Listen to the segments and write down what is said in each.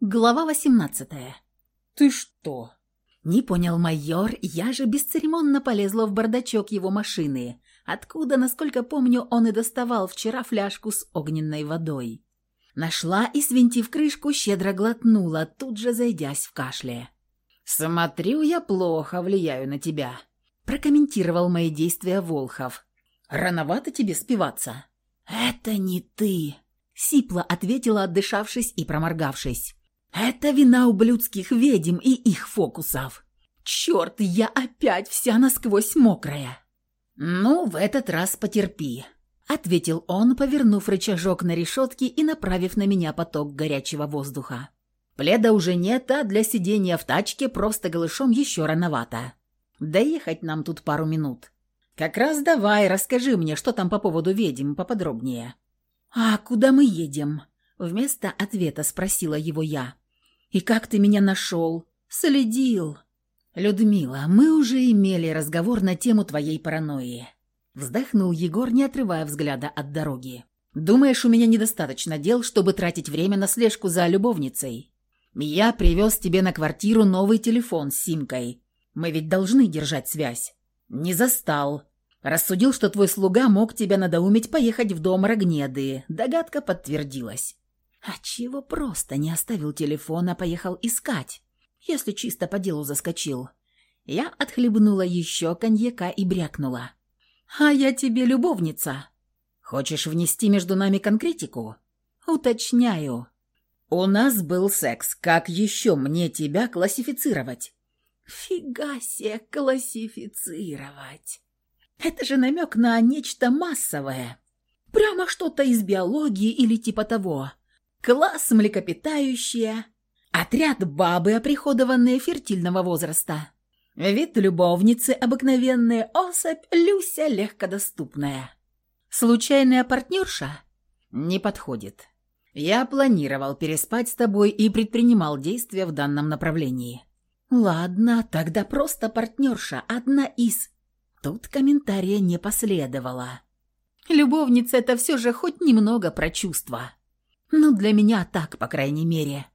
Глава 18 «Ты что?» Не понял майор, я же бесцеремонно полезла в бардачок его машины, откуда, насколько помню, он и доставал вчера фляжку с огненной водой. Нашла и, свинтив крышку, щедро глотнула, тут же зайдясь в кашле. «Смотрю, я плохо влияю на тебя», – прокомментировал мои действия Волхов. «Рановато тебе спиваться». «Это не ты», – сипло ответила, отдышавшись и проморгавшись. Это вина ублюдских ведьм и их фокусов. Черт, я опять вся насквозь мокрая. Ну, в этот раз потерпи, ответил он, повернув рычажок на решетке и направив на меня поток горячего воздуха. Пледа уже нет, а для сидения в тачке просто голышом еще рановато. Доехать нам тут пару минут. Как раз давай, расскажи мне, что там по поводу ведьм поподробнее. А куда мы едем? Вместо ответа спросила его я. «И как ты меня нашел?» «Следил». «Людмила, мы уже имели разговор на тему твоей паранойи». Вздохнул Егор, не отрывая взгляда от дороги. «Думаешь, у меня недостаточно дел, чтобы тратить время на слежку за любовницей? Я привез тебе на квартиру новый телефон с симкой. Мы ведь должны держать связь. Не застал. Рассудил, что твой слуга мог тебя надоумить поехать в дом Рогнеды. Догадка подтвердилась. А чего просто не оставил телефон, а поехал искать, если чисто по делу заскочил? Я отхлебнула еще коньяка и брякнула. «А я тебе любовница. Хочешь внести между нами конкретику?» «Уточняю. У нас был секс. Как еще мне тебя классифицировать?» «Фига себе классифицировать!» «Это же намек на нечто массовое. Прямо что-то из биологии или типа того класс млекопитающие, отряд бабы, оприходованные фертильного возраста, вид любовницы обыкновенная, особь Люся легкодоступная. Случайная партнерша? Не подходит. Я планировал переспать с тобой и предпринимал действия в данном направлении. Ладно, тогда просто партнерша, одна из... Тут комментария не последовало. Любовница — это все же хоть немного про чувства. Ну, для меня так, по крайней мере.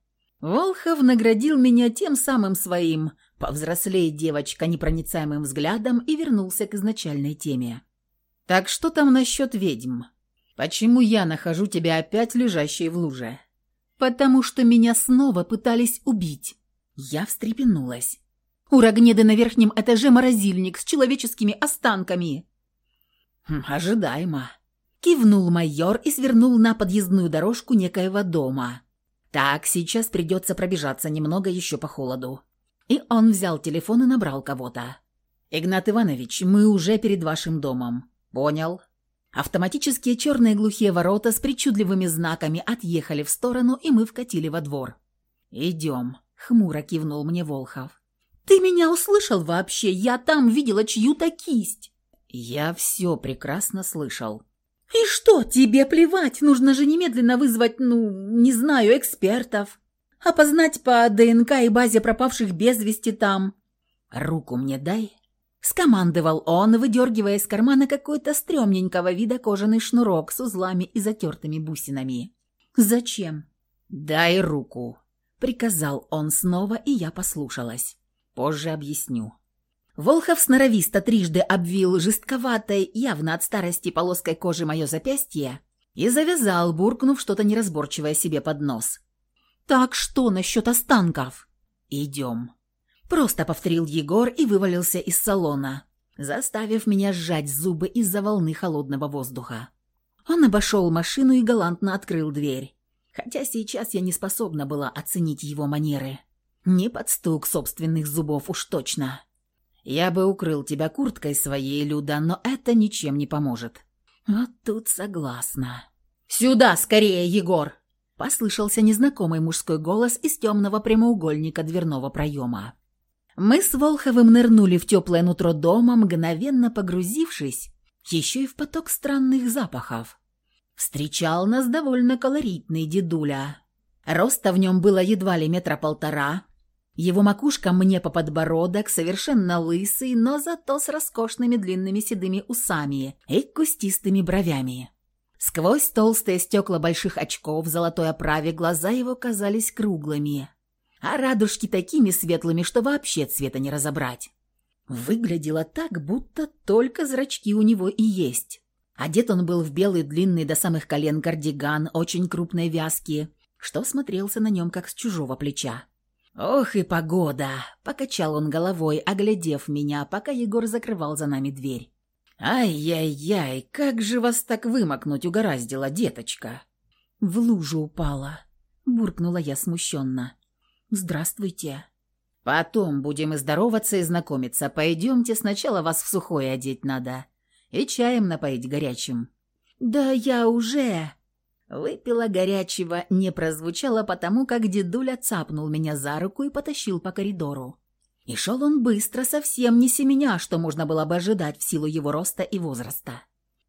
Волхов наградил меня тем самым своим, повзрослее девочка, непроницаемым взглядом и вернулся к изначальной теме. «Так что там насчет ведьм? Почему я нахожу тебя опять лежащей в луже?» «Потому что меня снова пытались убить». Я встрепенулась. «У Рогнеды на верхнем этаже морозильник с человеческими останками». Хм, «Ожидаемо», Кивнул майор и свернул на подъездную дорожку некоего дома. Так, сейчас придется пробежаться немного еще по холоду. И он взял телефон и набрал кого-то. «Игнат Иванович, мы уже перед вашим домом». «Понял». Автоматические черные глухие ворота с причудливыми знаками отъехали в сторону, и мы вкатили во двор. «Идем», — хмуро кивнул мне Волхов. «Ты меня услышал вообще? Я там видела чью-то кисть». «Я все прекрасно слышал», «И что, тебе плевать? Нужно же немедленно вызвать, ну, не знаю, экспертов. Опознать по ДНК и базе пропавших без вести там». «Руку мне дай», — скомандовал он, выдергивая из кармана какой-то стрёмненького вида кожаный шнурок с узлами и затертыми бусинами. «Зачем?» «Дай руку», — приказал он снова, и я послушалась. «Позже объясню». Волхов сноровисто трижды обвил жестковатой, явно от старости полоской кожи мое запястье и завязал, буркнув что-то неразборчивое себе под нос. «Так что насчет останков?» «Идем». Просто повторил Егор и вывалился из салона, заставив меня сжать зубы из-за волны холодного воздуха. Он обошел машину и галантно открыл дверь, хотя сейчас я не способна была оценить его манеры. Не под стук собственных зубов уж точно. Я бы укрыл тебя курткой своей, Люда, но это ничем не поможет». «Вот тут согласна». «Сюда, скорее, Егор!» Послышался незнакомый мужской голос из темного прямоугольника дверного проема. Мы с Волховым нырнули в теплое нутро дома, мгновенно погрузившись еще и в поток странных запахов. Встречал нас довольно колоритный дедуля. Роста в нем было едва ли метра полтора, его макушка мне по подбородок, совершенно лысый, но зато с роскошными длинными седыми усами и кустистыми бровями. Сквозь толстые стекла больших очков в золотой оправе глаза его казались круглыми, а радужки такими светлыми, что вообще цвета не разобрать. Выглядело так, будто только зрачки у него и есть. Одет он был в белый длинный до самых колен кардиган очень крупной вязки, что смотрелся на нем как с чужого плеча. «Ох и погода!» — покачал он головой, оглядев меня, пока Егор закрывал за нами дверь. «Ай-яй-яй, как же вас так вымокнуть угораздило, деточка!» «В лужу упала», — буркнула я смущенно. «Здравствуйте». «Потом будем и здороваться, и знакомиться. Пойдемте, сначала вас в сухое одеть надо. И чаем напоить горячим». «Да я уже...» Выпила горячего, не прозвучало потому, как дедуля цапнул меня за руку и потащил по коридору. И шел он быстро, совсем не семеня, что можно было бы ожидать в силу его роста и возраста.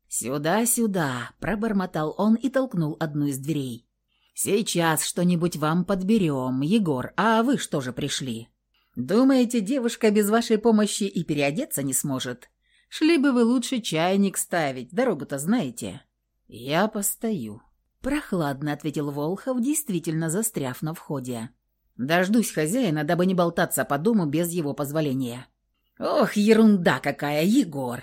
«Сюда, сюда!» – пробормотал он и толкнул одну из дверей. «Сейчас что-нибудь вам подберем, Егор, а вы что же пришли? Думаете, девушка без вашей помощи и переодеться не сможет? Шли бы вы лучше чайник ставить, дорогу-то знаете». «Я постою», Прохладно ответил Волхов, действительно застряв на входе. Дождусь хозяина, дабы не болтаться по дому без его позволения. Ох, ерунда какая, Егор!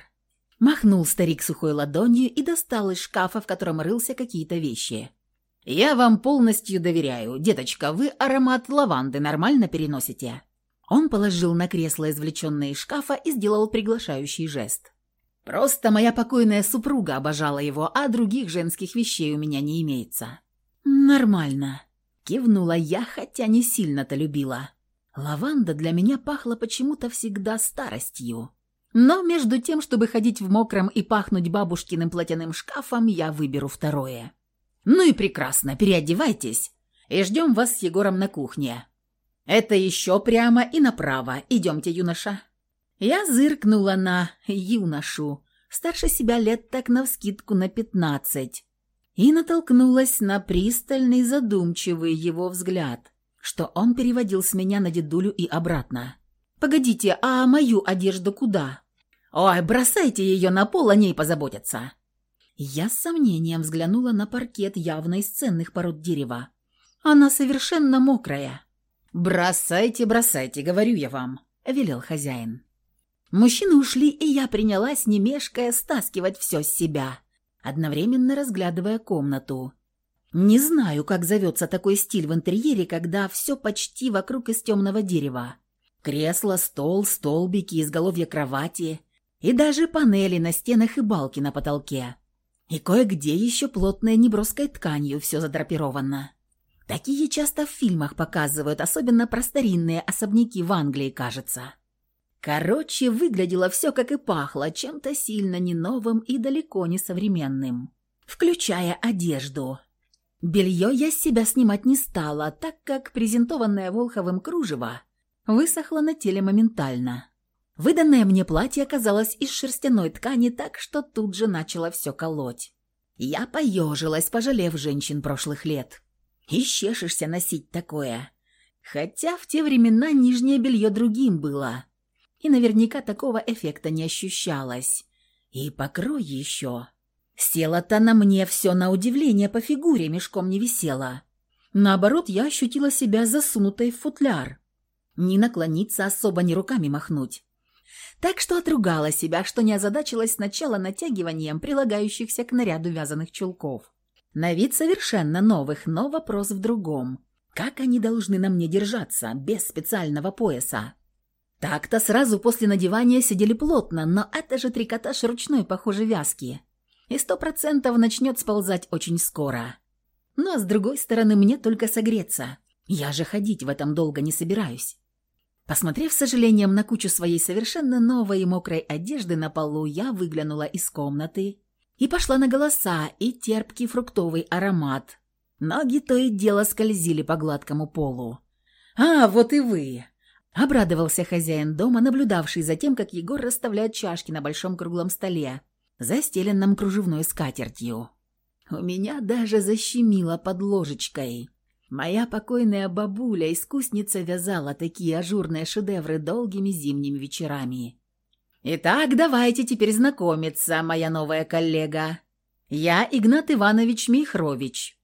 Махнул старик сухой ладонью и достал из шкафа, в котором рылся какие-то вещи. «Я вам полностью доверяю. Деточка, вы аромат лаванды нормально переносите?» Он положил на кресло извлеченное из шкафа и сделал приглашающий жест. Просто моя покойная супруга обожала его, а других женских вещей у меня не имеется». «Нормально», — кивнула я, хотя не сильно-то любила. Лаванда для меня пахла почему-то всегда старостью. Но между тем, чтобы ходить в мокром и пахнуть бабушкиным платяным шкафом, я выберу второе. «Ну и прекрасно, переодевайтесь, и ждем вас с Егором на кухне. Это еще прямо и направо. Идемте, юноша». Я зыркнула на юношу, старше себя лет так навскидку на пятнадцать, и натолкнулась на пристальный задумчивый его взгляд, что он переводил с меня на дедулю и обратно. «Погодите, а мою одежду куда?» «Ой, бросайте ее на пол, о ней позаботятся!» Я с сомнением взглянула на паркет явно из ценных пород дерева. Она совершенно мокрая. «Бросайте, бросайте, говорю я вам», — велел хозяин. Мужчины ушли, и я принялась, не мешкая, стаскивать все с себя, одновременно разглядывая комнату. Не знаю, как зовется такой стиль в интерьере, когда все почти вокруг из темного дерева. Кресло, стол, столбики, изголовья кровати и даже панели на стенах и балки на потолке. И кое-где еще плотной неброской тканью все задрапировано. Такие часто в фильмах показывают, особенно про старинные особняки в Англии, кажется. Короче, выглядело все как и пахло, чем-то сильно не новым и далеко не современным. Включая одежду. Белье я с себя снимать не стала, так как презентованное Волховым кружево высохло на теле моментально. Выданное мне платье оказалось из шерстяной ткани, так что тут же начало все колоть. Я поежилась, пожалев женщин прошлых лет. Ищешишься носить такое. Хотя в те времена нижнее белье другим было и наверняка такого эффекта не ощущалось. И покрой еще. Села-то на мне все на удивление по фигуре, мешком не висела. Наоборот, я ощутила себя засунутой в футляр. Не наклониться особо, ни руками махнуть. Так что отругала себя, что не озадачилась сначала натягиванием прилагающихся к наряду вязаных чулков. На вид совершенно новых, но вопрос в другом. Как они должны на мне держаться, без специального пояса? Так-то сразу после надевания сидели плотно, но это же трикотаж ручной, похоже, вязкий. И сто процентов начнет сползать очень скоро. Ну а с другой стороны, мне только согреться. Я же ходить в этом долго не собираюсь. Посмотрев с сожалением на кучу своей совершенно новой и мокрой одежды на полу, я выглянула из комнаты и пошла на голоса и терпкий фруктовый аромат. Ноги то и дело скользили по гладкому полу. «А, вот и вы!» Обрадовался хозяин дома, наблюдавший за тем, как Егор расставляет чашки на большом круглом столе, застеленном кружевной скатертью. У меня даже защемило под ложечкой. Моя покойная бабуля, искусница, вязала такие ажурные шедевры долгими зимними вечерами. «Итак, давайте теперь знакомиться, моя новая коллега. Я Игнат Иванович Михрович.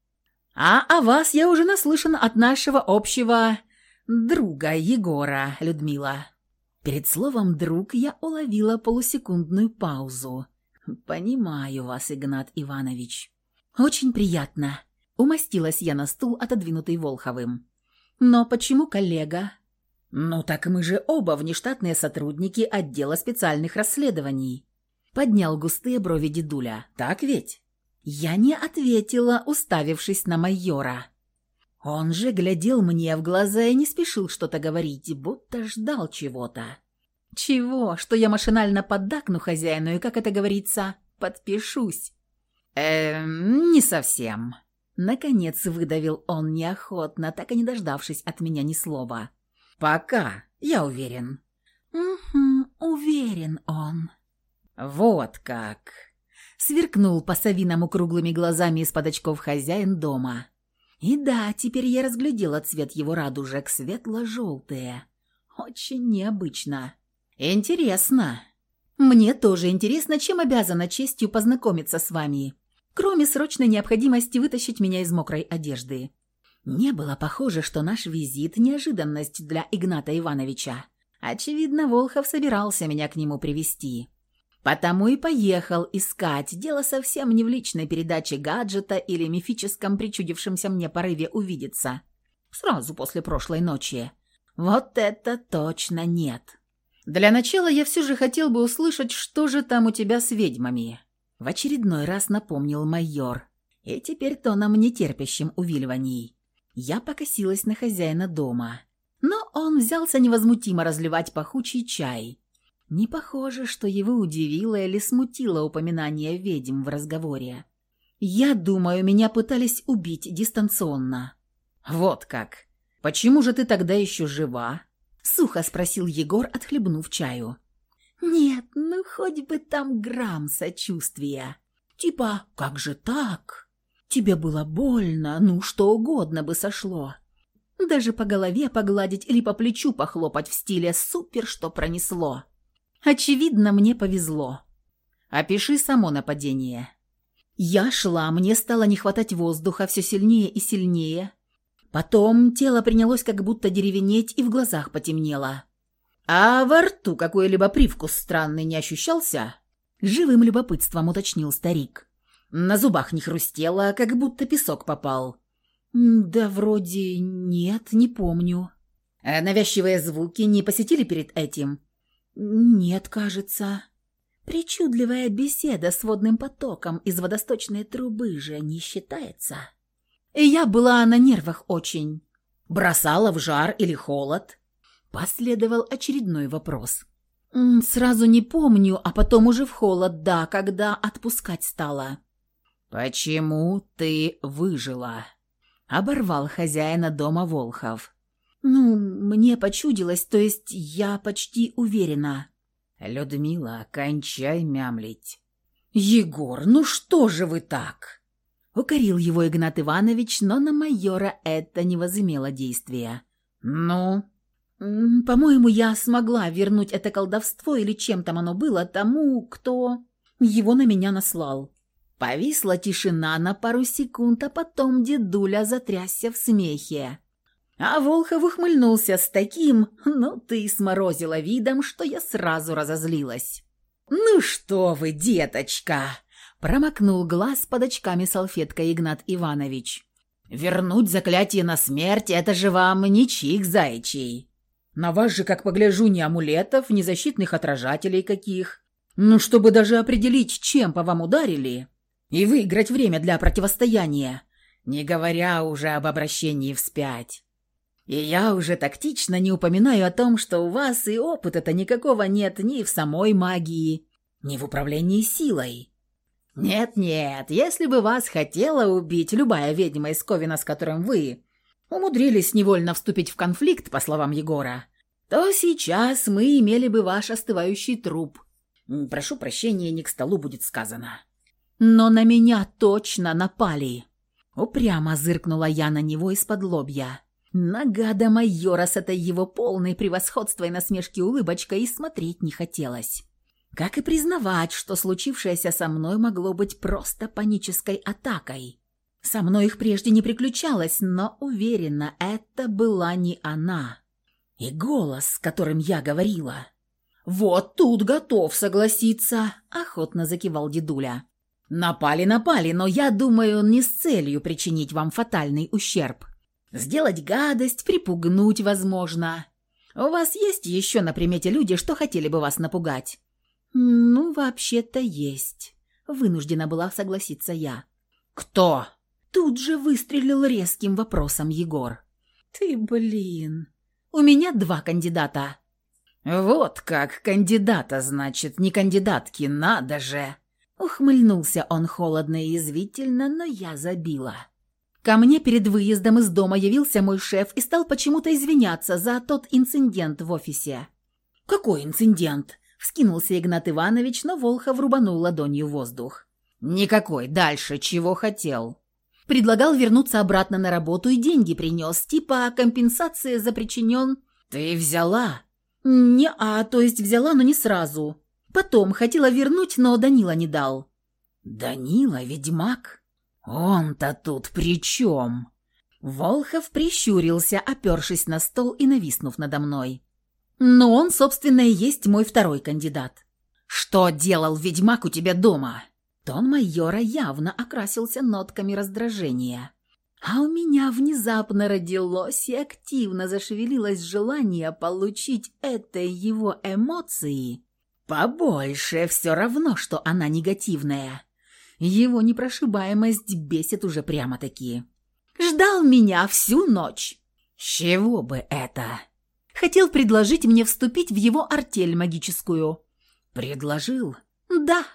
А о вас я уже наслышан от нашего общего друга Егора, Людмила». Перед словом «друг» я уловила полусекундную паузу. «Понимаю вас, Игнат Иванович. Очень приятно». Умостилась я на стул, отодвинутый Волховым. «Но почему коллега?» «Ну так мы же оба внештатные сотрудники отдела специальных расследований», поднял густые брови дедуля. «Так ведь?» Я не ответила, уставившись на майора. Он же глядел мне в глаза и не спешил что-то говорить, будто ждал чего-то. Чего? Что я машинально поддакну хозяину и, как это говорится, подпишусь? Эм, не совсем. Наконец выдавил он неохотно, так и не дождавшись от меня ни слова. Пока, я уверен. Угу, уверен он. Вот как. Сверкнул по-совиному круглыми глазами из-под очков хозяин дома. И да, теперь я разглядела цвет его радужек, светло-желтые. Очень необычно. Интересно. Мне тоже интересно, чем обязана честью познакомиться с вами, кроме срочной необходимости вытащить меня из мокрой одежды. Не было похоже, что наш визит – неожиданность для Игната Ивановича. Очевидно, Волхов собирался меня к нему привести. Потому и поехал искать. Дело совсем не в личной передаче гаджета или мифическом причудившемся мне порыве увидеться. Сразу после прошлой ночи. Вот это точно нет. Для начала я все же хотел бы услышать, что же там у тебя с ведьмами. В очередной раз напомнил майор. И теперь тоном нетерпящим увиливаний. Я покосилась на хозяина дома. Но он взялся невозмутимо разливать пахучий чай не похоже, что его удивило или смутило упоминание ведьм в разговоре. «Я думаю, меня пытались убить дистанционно». «Вот как! Почему же ты тогда еще жива?» — сухо спросил Егор, отхлебнув чаю. «Нет, ну хоть бы там грамм сочувствия. Типа, как же так? Тебе было больно, ну что угодно бы сошло. Даже по голове погладить или по плечу похлопать в стиле «супер, что пронесло». Очевидно, мне повезло. Опиши само нападение. Я шла, мне стало не хватать воздуха все сильнее и сильнее. Потом тело принялось как будто деревенеть и в глазах потемнело. А во рту какой-либо привкус странный не ощущался? Живым любопытством уточнил старик. На зубах не хрустело, как будто песок попал. Да вроде нет, не помню. А навязчивые звуки не посетили перед этим? «Нет, кажется. Причудливая беседа с водным потоком из водосточной трубы же не считается. И я была на нервах очень. Бросала в жар или холод?» Последовал очередной вопрос. «Сразу не помню, а потом уже в холод, да, когда отпускать стала». «Почему ты выжила?» Оборвал хозяина дома Волхов. «Ну, мне почудилось, то есть я почти уверена». «Людмила, кончай мямлить». «Егор, ну что же вы так?» Укорил его Игнат Иванович, но на майора это не возымело действия. «Ну?» «По-моему, я смогла вернуть это колдовство или чем там оно было тому, кто его на меня наслал». Повисла тишина на пару секунд, а потом дедуля затрясся в смехе. А Волхов ухмыльнулся с таким, ну ты сморозила видом, что я сразу разозлилась. «Ну что вы, деточка!» Промокнул глаз под очками салфеткой Игнат Иванович. «Вернуть заклятие на смерть — это же вам не чих зайчий. На вас же, как погляжу, ни амулетов, ни защитных отражателей каких. Ну, чтобы даже определить, чем по вам ударили, и выиграть время для противостояния, не говоря уже об обращении вспять». И я уже тактично не упоминаю о том, что у вас и опыта-то никакого нет ни в самой магии, ни в управлении силой. Нет-нет, если бы вас хотела убить любая ведьма из Ковина, с которым вы умудрились невольно вступить в конфликт, по словам Егора, то сейчас мы имели бы ваш остывающий труп. Прошу прощения, не к столу будет сказано. Но на меня точно напали. Упрямо зыркнула я на него из-под лобья. Нагада майора с этой его полной превосходства и насмешки улыбочкой и смотреть не хотелось. как и признавать, что случившееся со мной могло быть просто панической атакой. Со мной их прежде не приключалось, но уверена, это была не она. И голос, с которым я говорила. «Вот тут готов согласиться», — охотно закивал дедуля. «Напали, напали, но я думаю, не с целью причинить вам фатальный ущерб. Сделать гадость, припугнуть, возможно. У вас есть еще на примете люди, что хотели бы вас напугать?» «Ну, вообще-то есть», — вынуждена была согласиться я. «Кто?» Тут же выстрелил резким вопросом Егор. «Ты, блин, у меня два кандидата». «Вот как кандидата, значит, не кандидатки, надо же!» Ухмыльнулся он холодно и язвительно, но я забила. Ко мне перед выездом из дома явился мой шеф и стал почему-то извиняться за тот инцидент в офисе. «Какой инцидент?» – вскинулся Игнат Иванович, но Волхов рубанул ладонью воздух. «Никакой. Дальше. Чего хотел?» Предлагал вернуться обратно на работу и деньги принес, типа компенсация за причинен... «Ты взяла?» «Не, а, то есть взяла, но не сразу. Потом хотела вернуть, но Данила не дал». «Данила, ведьмак? Он-то тут при чем?» Волхов прищурился, опершись на стол и нависнув надо мной. «Но он, собственно, и есть мой второй кандидат». «Что делал ведьмак у тебя дома?» Тон майора явно окрасился нотками раздражения. А у меня внезапно родилось и активно зашевелилось желание получить этой его эмоции побольше, все равно, что она негативная. Его непрошибаемость бесит уже прямо-таки. Ждал меня всю ночь. Чего бы это? Хотел предложить мне вступить в его артель магическую. Предложил? Да.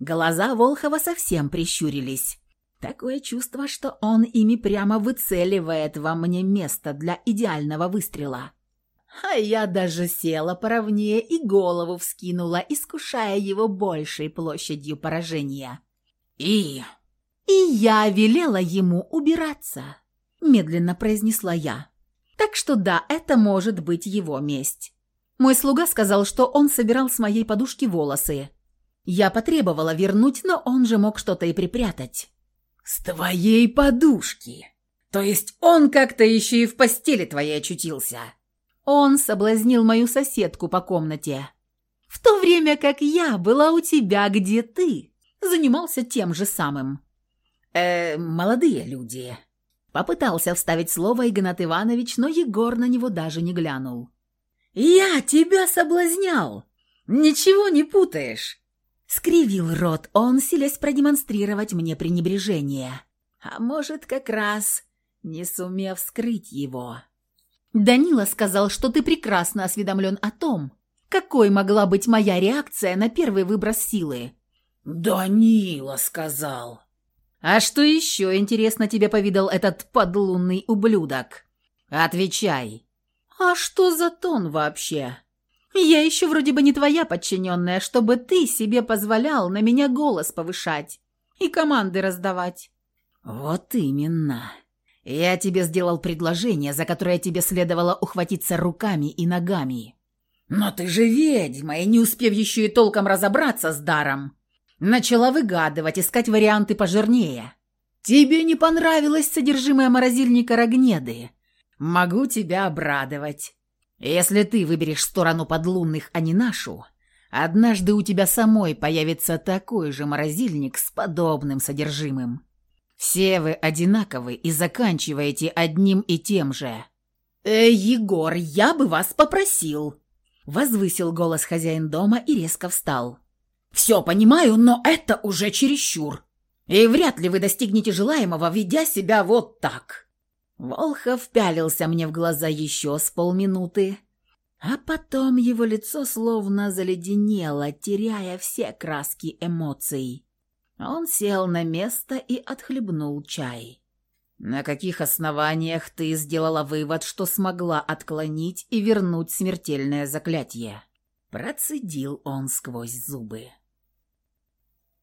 Глаза Волхова совсем прищурились. Такое чувство, что он ими прямо выцеливает во мне место для идеального выстрела. А я даже села поровнее и голову вскинула, искушая его большей площадью поражения. «И...» «И я велела ему убираться», — медленно произнесла я. «Так что да, это может быть его месть». Мой слуга сказал, что он собирал с моей подушки волосы, я потребовала вернуть, но он же мог что-то и припрятать. «С твоей подушки! То есть он как-то еще и в постели твоей очутился?» Он соблазнил мою соседку по комнате. В то время как я была у тебя, где ты, занимался тем же самым. «Э, молодые люди». Попытался вставить слово Игнат Иванович, но Егор на него даже не глянул. «Я тебя соблазнял! Ничего не путаешь!» Скривил рот он, силясь продемонстрировать мне пренебрежение. А может, как раз не сумев скрыть его. «Данила сказал, что ты прекрасно осведомлен о том, какой могла быть моя реакция на первый выброс силы». «Данила сказал». «А что еще, интересно, тебе повидал этот подлунный ублюдок?» «Отвечай». «А что за тон вообще?» Я еще вроде бы не твоя подчиненная, чтобы ты себе позволял на меня голос повышать и команды раздавать». «Вот именно. Я тебе сделал предложение, за которое тебе следовало ухватиться руками и ногами. Но ты же ведьма, и не успев еще и толком разобраться с даром, начала выгадывать, искать варианты пожирнее. Тебе не понравилось содержимое морозильника Рогнеды. Могу тебя обрадовать. Если ты выберешь сторону подлунных, а не нашу, однажды у тебя самой появится такой же морозильник с подобным содержимым. Все вы одинаковы и заканчиваете одним и тем же. «Э, Егор, я бы вас попросил!» Возвысил голос хозяин дома и резко встал. «Все понимаю, но это уже чересчур. И вряд ли вы достигнете желаемого, ведя себя вот так». Волхов пялился мне в глаза еще с полминуты, а потом его лицо словно заледенело, теряя все краски эмоций. Он сел на место и отхлебнул чай. «На каких основаниях ты сделала вывод, что смогла отклонить и вернуть смертельное заклятие?» Процедил он сквозь зубы.